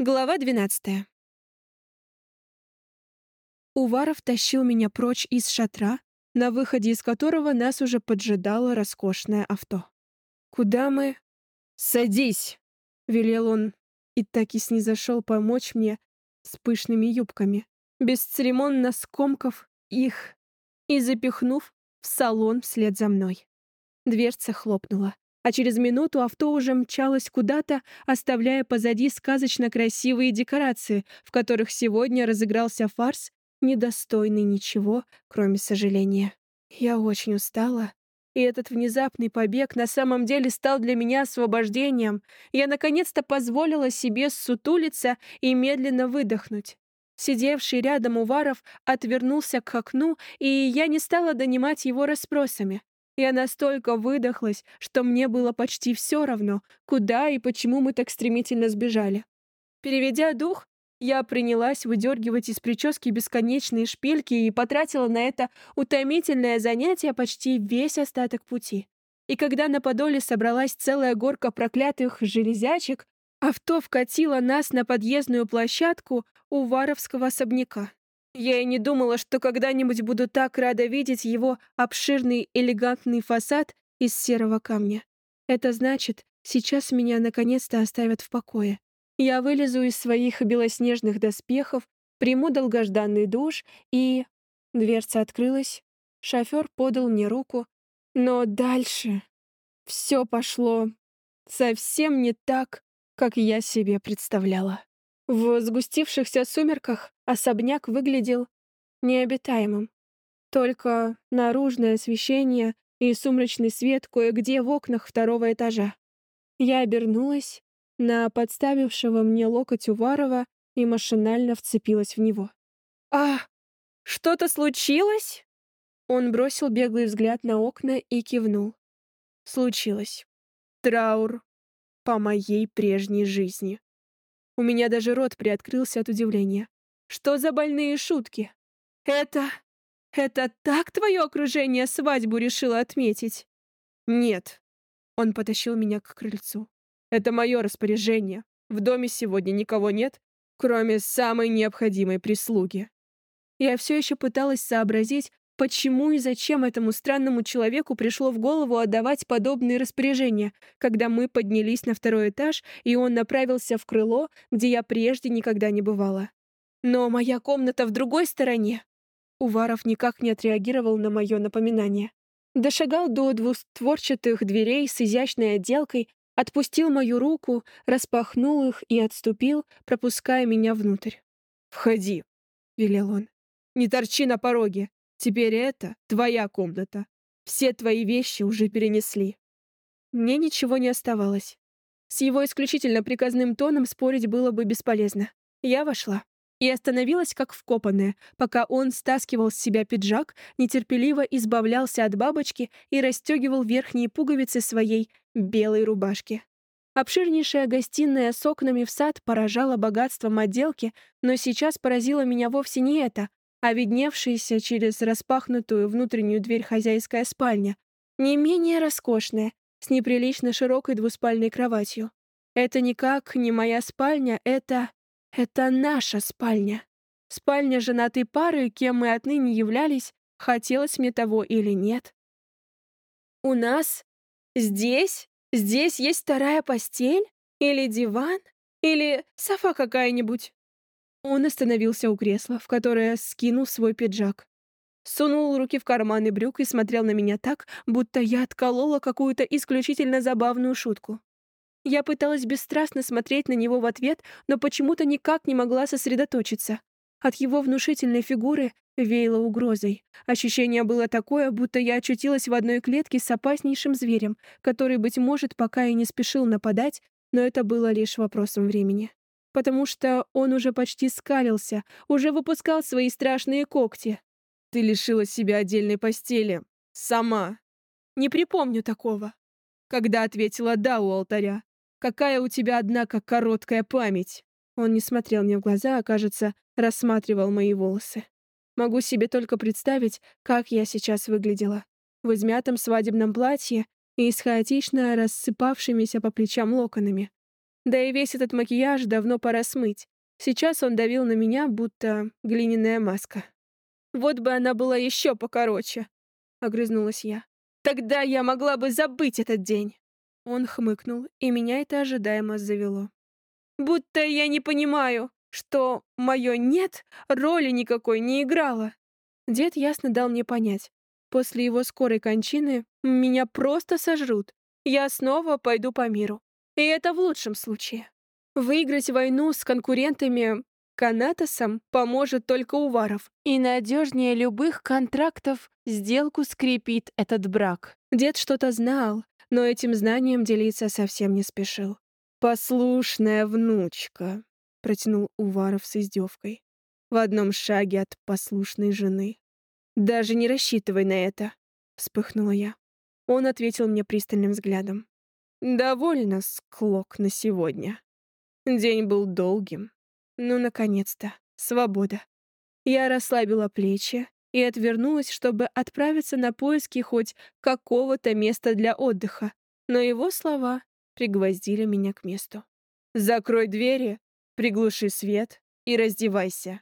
Глава 12. Уваров тащил меня прочь из шатра, на выходе из которого нас уже поджидало роскошное авто. «Куда мы?» «Садись!» — велел он, и так и снизошел помочь мне с пышными юбками, бесцеремонно скомкав их и запихнув в салон вслед за мной. Дверца хлопнула а через минуту авто уже мчалось куда-то, оставляя позади сказочно красивые декорации, в которых сегодня разыгрался фарс, недостойный ничего, кроме сожаления. Я очень устала, и этот внезапный побег на самом деле стал для меня освобождением. Я наконец-то позволила себе ссутулиться и медленно выдохнуть. Сидевший рядом Уваров отвернулся к окну, и я не стала донимать его расспросами. Я настолько выдохлась, что мне было почти все равно, куда и почему мы так стремительно сбежали. Переведя дух, я принялась выдергивать из прически бесконечные шпильки и потратила на это утомительное занятие почти весь остаток пути. И когда на подоле собралась целая горка проклятых железячек, авто вкатило нас на подъездную площадку у Варовского особняка. Я и не думала, что когда-нибудь буду так рада видеть его обширный элегантный фасад из серого камня. Это значит, сейчас меня наконец-то оставят в покое. Я вылезу из своих белоснежных доспехов, приму долгожданный душ и... Дверца открылась, шофер подал мне руку, но дальше все пошло совсем не так, как я себе представляла. В сгустившихся сумерках особняк выглядел необитаемым. Только наружное освещение и сумрачный свет кое-где в окнах второго этажа. Я обернулась на подставившего мне локоть Уварова и машинально вцепилась в него. «А, что-то случилось?» Он бросил беглый взгляд на окна и кивнул. «Случилось. Траур по моей прежней жизни». У меня даже рот приоткрылся от удивления. Что за больные шутки? Это... это так твое окружение свадьбу решило отметить? Нет. Он потащил меня к крыльцу. Это мое распоряжение. В доме сегодня никого нет, кроме самой необходимой прислуги. Я все еще пыталась сообразить, Почему и зачем этому странному человеку пришло в голову отдавать подобные распоряжения, когда мы поднялись на второй этаж, и он направился в крыло, где я прежде никогда не бывала? Но моя комната в другой стороне. Уваров никак не отреагировал на мое напоминание. Дошагал до двустворчатых дверей с изящной отделкой, отпустил мою руку, распахнул их и отступил, пропуская меня внутрь. «Входи», — велел он. «Не торчи на пороге. Теперь это твоя комната. Все твои вещи уже перенесли. Мне ничего не оставалось. С его исключительно приказным тоном спорить было бы бесполезно. Я вошла и остановилась как вкопанная, пока он стаскивал с себя пиджак, нетерпеливо избавлялся от бабочки и расстегивал верхние пуговицы своей белой рубашки. Обширнейшая гостиная с окнами в сад поражала богатством отделки, но сейчас поразило меня вовсе не это, а видневшаяся через распахнутую внутреннюю дверь хозяйская спальня, не менее роскошная, с неприлично широкой двуспальной кроватью. Это никак не моя спальня, это... это наша спальня. Спальня женатой пары, кем мы отныне являлись, хотелось мне того или нет. У нас? Здесь? Здесь есть вторая постель? Или диван? Или софа какая-нибудь? Он остановился у кресла, в которое скинул свой пиджак. Сунул руки в карманы брюк и смотрел на меня так, будто я отколола какую-то исключительно забавную шутку. Я пыталась бесстрастно смотреть на него в ответ, но почему-то никак не могла сосредоточиться. От его внушительной фигуры веяло угрозой. Ощущение было такое, будто я очутилась в одной клетке с опаснейшим зверем, который, быть может, пока и не спешил нападать, но это было лишь вопросом времени потому что он уже почти скалился, уже выпускал свои страшные когти. Ты лишила себя отдельной постели. Сама. Не припомню такого. Когда ответила «да» у алтаря. Какая у тебя, однако, короткая память. Он не смотрел мне в глаза, а, кажется, рассматривал мои волосы. Могу себе только представить, как я сейчас выглядела. В измятом свадебном платье и с хаотично рассыпавшимися по плечам локонами. Да и весь этот макияж давно пора смыть. Сейчас он давил на меня, будто глиняная маска. «Вот бы она была еще покороче», — огрызнулась я. «Тогда я могла бы забыть этот день». Он хмыкнул, и меня это ожидаемо завело. «Будто я не понимаю, что мое «нет» роли никакой не играло». Дед ясно дал мне понять. После его скорой кончины меня просто сожрут. Я снова пойду по миру. И это в лучшем случае. Выиграть войну с конкурентами Канатосом поможет только Уваров. И надежнее любых контрактов сделку скрепит этот брак. Дед что-то знал, но этим знанием делиться совсем не спешил. «Послушная внучка», — протянул Уваров с издевкой. «В одном шаге от послушной жены. Даже не рассчитывай на это», — вспыхнула я. Он ответил мне пристальным взглядом. «Довольно склок на сегодня. День был долгим. Ну, наконец-то, свобода». Я расслабила плечи и отвернулась, чтобы отправиться на поиски хоть какого-то места для отдыха. Но его слова пригвоздили меня к месту. «Закрой двери, приглуши свет и раздевайся.